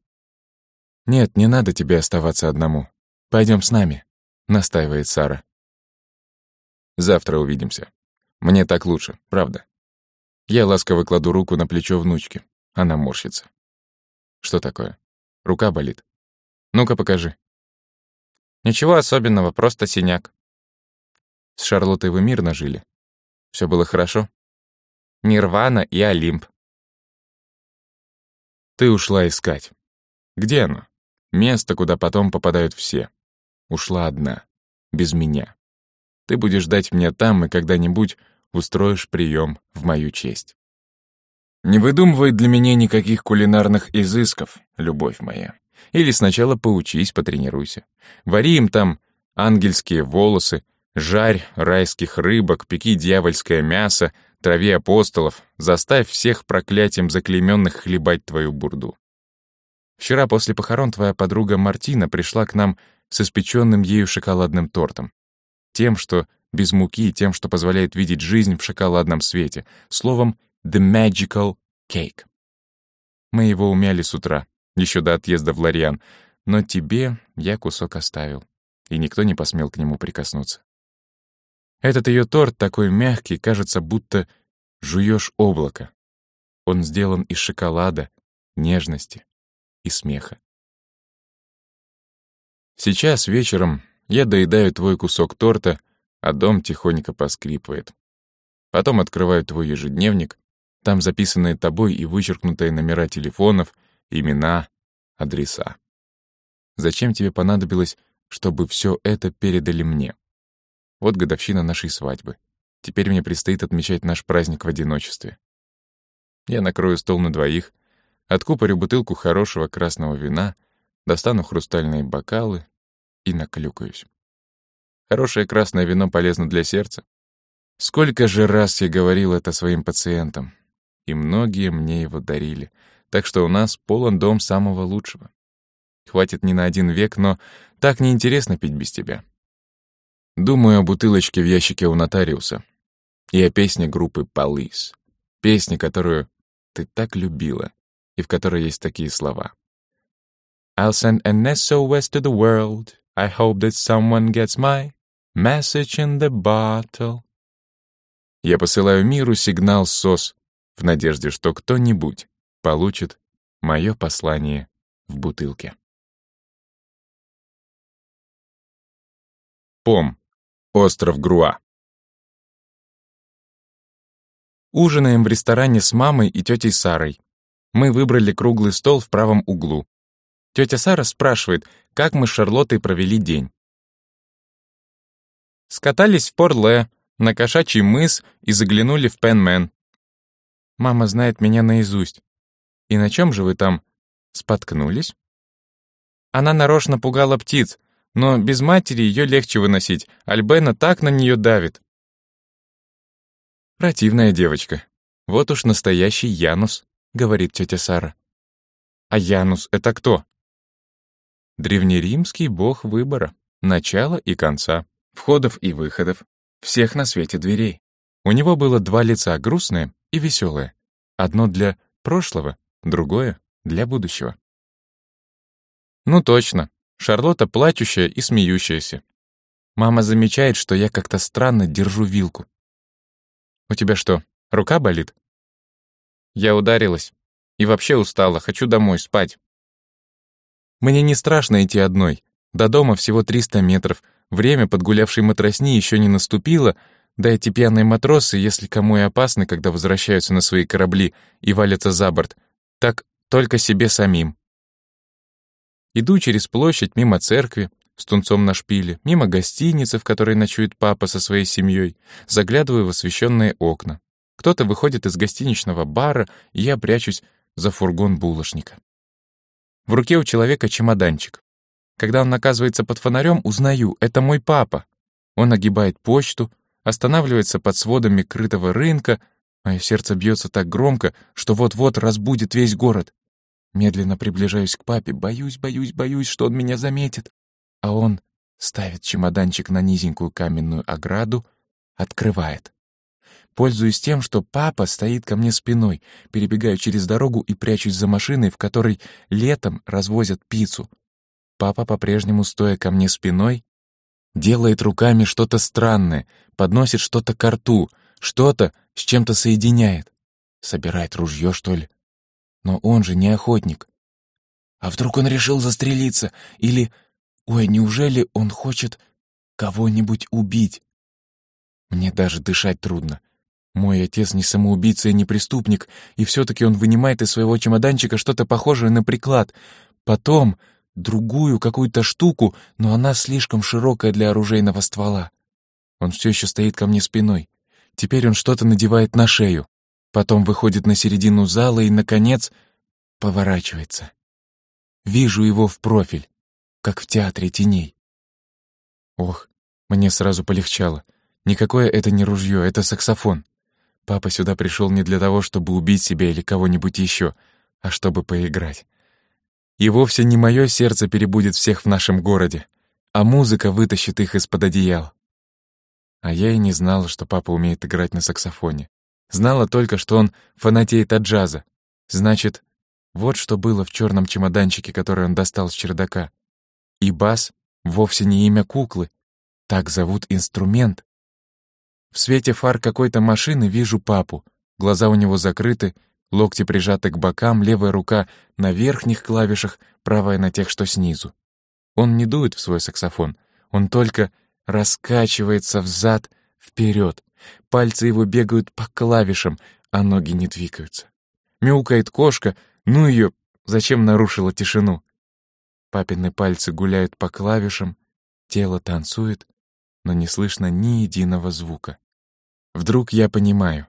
Нет, не надо тебе оставаться одному. Пойдем с нами, настаивает Сара. Завтра увидимся. Мне так лучше, правда. Я ласково кладу руку на плечо внучки. Она морщится. Что такое? Рука болит. Ну-ка покажи. Ничего особенного, просто синяк. С Шарлоттой вы мирно жили? Все было хорошо? Нирвана и Олимп. Ты ушла искать. Где она? Место, куда потом попадают все. Ушла одна, без меня. Ты будешь ждать меня там и когда-нибудь устроишь прием в мою честь. Не выдумывай для меня никаких кулинарных изысков, любовь моя. Или сначала поучись, потренируйся. Вари им там ангельские волосы, жарь райских рыбок, пеки дьявольское мясо, трави апостолов, заставь всех проклятием заклейменных хлебать твою бурду. Вчера после похорон твоя подруга Мартина пришла к нам с испеченным ею шоколадным тортом. Тем, что без муки, тем, что позволяет видеть жизнь в шоколадном свете. Словом, the magical cake. Мы его умяли с утра, еще до отъезда в Лориан, но тебе я кусок оставил, и никто не посмел к нему прикоснуться. Этот ее торт такой мягкий, кажется, будто жуешь облако. Он сделан из шоколада, нежности и смеха. Сейчас вечером я доедаю твой кусок торта, а дом тихонько поскрипывает. Потом открываю твой ежедневник, там записанные тобой и вычеркнутые номера телефонов, имена, адреса. Зачем тебе понадобилось, чтобы все это передали мне? Вот годовщина нашей свадьбы. Теперь мне предстоит отмечать наш праздник в одиночестве. Я накрою стол на двоих, откупорю бутылку хорошего красного вина, достану хрустальные бокалы и наклюкаюсь. Хорошее красное вино полезно для сердца. Сколько же раз я говорил это своим пациентам, и многие мне его дарили, так что у нас полон дом самого лучшего. Хватит не на один век, но так неинтересно пить без тебя. Думаю о бутылочке в ящике у нотариуса и о песне группы Police. Песне, которую ты так любила и в которой есть такие слова. I'll send an SOS to the world. I hope that someone gets my Message in the bottle. Я посылаю миру сигнал СОС в надежде, что кто-нибудь получит мое послание в бутылке. Пом. Остров Груа. Ужинаем в ресторане с мамой и тетей Сарой. Мы выбрали круглый стол в правом углу. Тетя Сара спрашивает, как мы с Шарлоттой провели день. Скатались в Порле, на кошачий мыс и заглянули в Пенмен. Мама знает меня наизусть. И на чем же вы там споткнулись? Она нарочно пугала птиц, но без матери ее легче выносить. Альбена так на нее давит. Противная девочка. Вот уж настоящий Янус, говорит тетя Сара. А Янус — это кто? Древнеримский бог выбора, начала и конца входов и выходов, всех на свете дверей. У него было два лица, грустное и веселое. Одно для прошлого, другое для будущего. Ну точно, Шарлотта плачущая и смеющаяся. Мама замечает, что я как-то странно держу вилку. «У тебя что, рука болит?» Я ударилась. И вообще устала, хочу домой спать. Мне не страшно идти одной. До дома всего 300 метров, Время подгулявшей матросни еще не наступило, да эти пьяные матросы, если кому и опасны, когда возвращаются на свои корабли и валятся за борт, так только себе самим. Иду через площадь мимо церкви, с тунцом на шпиле, мимо гостиницы, в которой ночует папа со своей семьей, заглядываю в освещенные окна. Кто-то выходит из гостиничного бара, и я прячусь за фургон булочника. В руке у человека чемоданчик. Когда он оказывается под фонарем, узнаю, это мой папа. Он огибает почту, останавливается под сводами крытого рынка, мое сердце бьется так громко, что вот-вот разбудит весь город. Медленно приближаюсь к папе, боюсь, боюсь, боюсь, что он меня заметит. А он ставит чемоданчик на низенькую каменную ограду, открывает. Пользуюсь тем, что папа стоит ко мне спиной, перебегаю через дорогу и прячусь за машиной, в которой летом развозят пиццу. Папа, по-прежнему стоя ко мне спиной, делает руками что-то странное, подносит что-то к рту, что-то с чем-то соединяет. Собирает ружье, что ли? Но он же не охотник. А вдруг он решил застрелиться? Или... Ой, неужели он хочет кого-нибудь убить? Мне даже дышать трудно. Мой отец не самоубийца и не преступник, и все-таки он вынимает из своего чемоданчика что-то похожее на приклад. Потом другую какую-то штуку, но она слишком широкая для оружейного ствола. Он все еще стоит ко мне спиной. Теперь он что-то надевает на шею. Потом выходит на середину зала и, наконец, поворачивается. Вижу его в профиль, как в театре теней. Ох, мне сразу полегчало. Никакое это не ружье, это саксофон. Папа сюда пришел не для того, чтобы убить себя или кого-нибудь еще, а чтобы поиграть. И вовсе не мое сердце перебудет всех в нашем городе, а музыка вытащит их из-под одеял. А я и не знала, что папа умеет играть на саксофоне. Знала только, что он фанатеет от джаза. Значит, вот что было в черном чемоданчике, который он достал с чердака. И бас вовсе не имя куклы. Так зовут инструмент. В свете фар какой-то машины вижу папу. Глаза у него закрыты, локти прижаты к бокам, левая рука на верхних клавишах, правая на тех, что снизу. Он не дует в свой саксофон, он только раскачивается взад, вперед. Пальцы его бегают по клавишам, а ноги не двигаются. Мяукает кошка, ну ее, зачем нарушила тишину? Папины пальцы гуляют по клавишам, тело танцует, но не слышно ни единого звука. Вдруг я понимаю.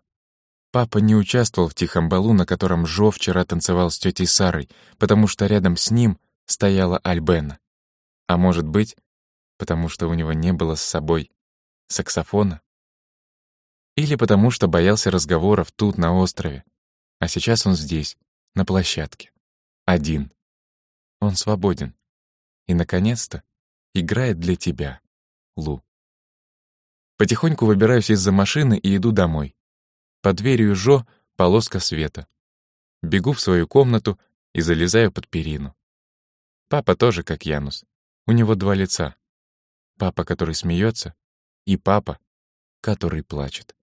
Папа не участвовал в тихом балу, на котором Жо вчера танцевал с тетей Сарой, потому что рядом с ним стояла Альбена. А может быть, потому что у него не было с собой саксофона? Или потому что боялся разговоров тут, на острове. А сейчас он здесь, на площадке. Один. Он свободен. И, наконец-то, играет для тебя, Лу. Потихоньку выбираюсь из-за машины и иду домой. Под дверью Жо полоска света. Бегу в свою комнату и залезаю под перину. Папа тоже как Янус. У него два лица. Папа, который смеется, и папа, который плачет.